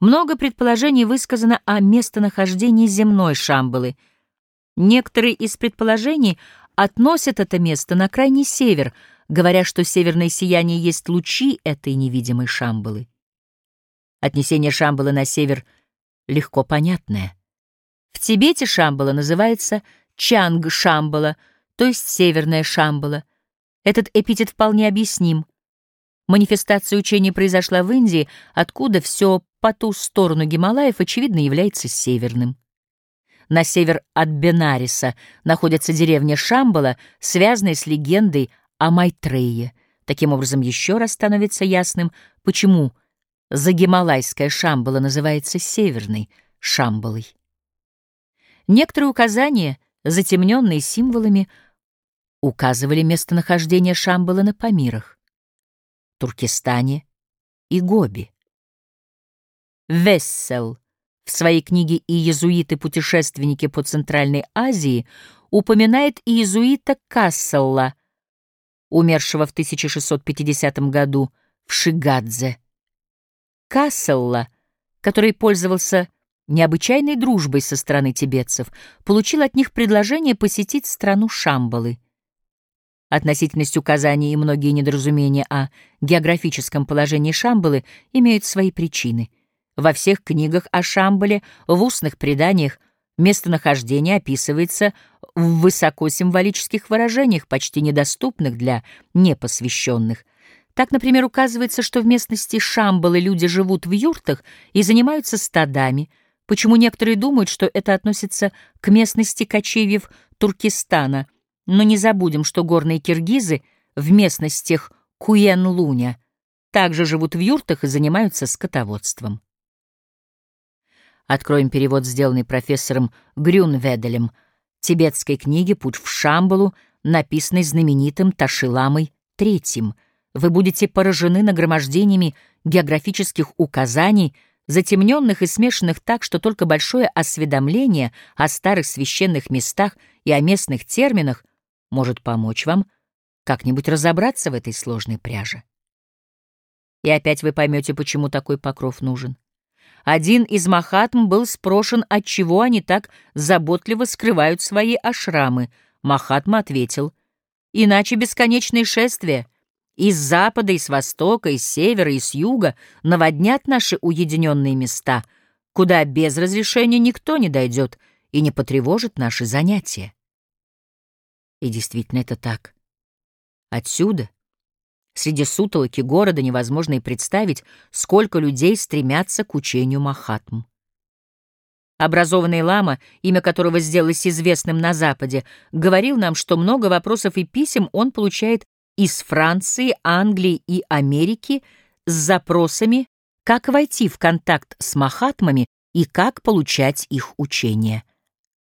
Много предположений высказано о местонахождении земной Шамбалы. Некоторые из предположений относят это место на крайний север, говоря, что северное сияние есть лучи этой невидимой Шамбалы. Отнесение Шамбалы на север легко понятное. В Тибете Шамбала называется Чанг-Шамбала, то есть Северная Шамбала. Этот эпитет вполне объясним. Манифестация учения произошла в Индии, откуда все по ту сторону Гималаев, очевидно, является северным. На север от Бенариса находится деревня Шамбала, связанная с легендой о Майтрее. Таким образом, еще раз становится ясным, почему Загималайская Шамбала называется Северной Шамбалой. Некоторые указания, затемненные символами, указывали местонахождение Шамбалы на Памирах, Туркестане и Гоби. Вессел в своей книге «Иезуиты-путешественники по Центральной Азии» упоминает иезуита Касселла, умершего в 1650 году в Шигадзе. Касселла, который пользовался необычайной дружбой со стороны тибетцев, получил от них предложение посетить страну Шамбалы. Относительность указаний и многие недоразумения о географическом положении Шамбалы имеют свои причины — во всех книгах о Шамбале, в устных преданиях, местонахождение описывается в высокосимволических выражениях, почти недоступных для непосвященных. Так, например, указывается, что в местности Шамбалы люди живут в юртах и занимаются стадами, почему некоторые думают, что это относится к местности кочевьев Туркестана, но не забудем, что горные киргизы в местностях Куен-Луня также живут в юртах и занимаются скотоводством. Откроем перевод, сделанный профессором Грюнведелем, тибетской книги «Путь в Шамбалу», написанной знаменитым Ташиламой III. Вы будете поражены нагромождениями географических указаний, затемненных и смешанных так, что только большое осведомление о старых священных местах и о местных терминах может помочь вам как-нибудь разобраться в этой сложной пряже. И опять вы поймете, почему такой покров нужен. Один из Махатм был спрошен, отчего они так заботливо скрывают свои ашрамы. Махатма ответил, «Иначе бесконечные шествия из запада, и с востока, и с севера, и с юга наводнят наши уединенные места, куда без разрешения никто не дойдет и не потревожит наши занятия». И действительно это так. Отсюда, Среди сутолоки города невозможно и представить, сколько людей стремятся к учению Махатм. Образованный лама, имя которого сделалось известным на Западе, говорил нам, что много вопросов и писем он получает из Франции, Англии и Америки с запросами, как войти в контакт с Махатмами и как получать их учение.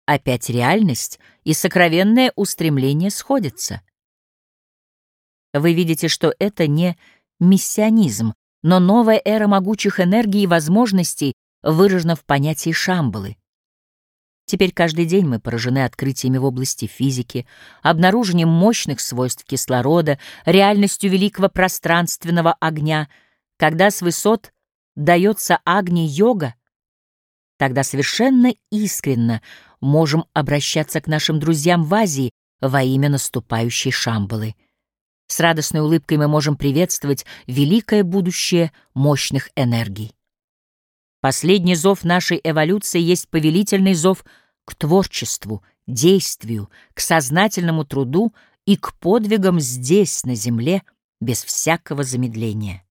Опять реальность и сокровенное устремление сходятся. Вы видите, что это не миссионизм, но новая эра могучих энергий и возможностей выражена в понятии Шамбалы. Теперь каждый день мы поражены открытиями в области физики, обнаружением мощных свойств кислорода, реальностью великого пространственного огня. Когда с высот дается агни-йога, тогда совершенно искренно можем обращаться к нашим друзьям в Азии во имя наступающей Шамбалы. С радостной улыбкой мы можем приветствовать великое будущее мощных энергий. Последний зов нашей эволюции есть повелительный зов к творчеству, действию, к сознательному труду и к подвигам здесь, на Земле, без всякого замедления.